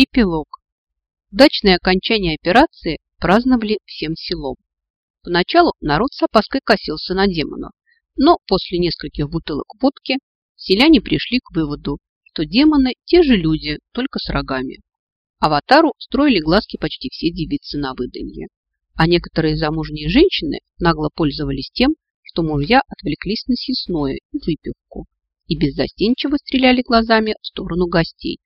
Эпилог. Удачное окончание операции праздновали всем селом. Поначалу народ с опаской косился на демона, но после нескольких бутылок водки селяне пришли к выводу, что демоны – те же люди, только с рогами. Аватару строили глазки почти все девицы на выданье, а некоторые замужние женщины нагло пользовались тем, что мужья отвлеклись на съестное и выпивку и беззастенчиво стреляли глазами в сторону гостей,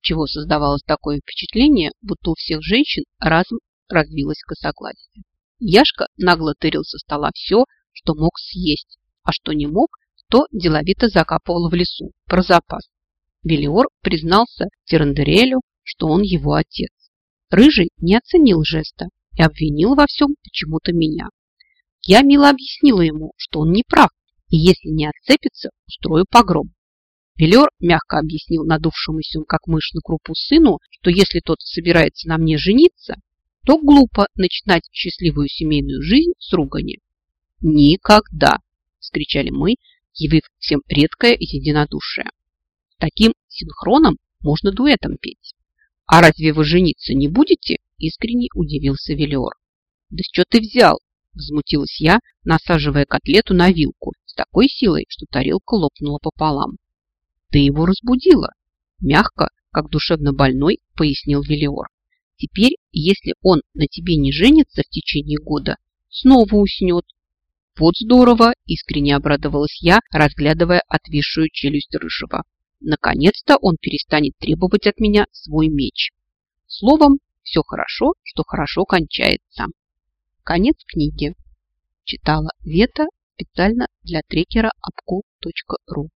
чего создавалось такое впечатление, будто у всех женщин разом развилось косоглазие. Яшка нагло тырил со стола все, что мог съесть, а что не мог, то деловито закапывал в лесу, про запас. Велиор признался Тирандерелю, что он его отец. Рыжий не оценил жеста и обвинил во всем почему-то меня. Я мило объяснила ему, что он не прав, и если не отцепится, устрою погром. Велер мягко объяснил надувшемуся, как мышь на крупу сыну, что если тот собирается на мне жениться, то глупо начинать счастливую семейную жизнь с ругани. «Никогда!» – вскричали мы, явив всем редкое единодушие. Таким синхроном можно дуэтом петь. «А разве вы жениться не будете?» – искренне удивился Велиор. «Да что ты взял?» – взмутилась я, насаживая котлету на вилку с такой силой, что тарелка лопнула пополам. Ты его разбудила. Мягко, как душевно больной, пояснил Велиор. Теперь, если он на тебе не женится в течение года, снова уснет. Вот здорово, искренне обрадовалась я, разглядывая отвисшую челюсть Рыжего. Наконец-то он перестанет требовать от меня свой меч. Словом, все хорошо, что хорошо кончается. Конец книги. Читала Вета специально для трекера apku.ru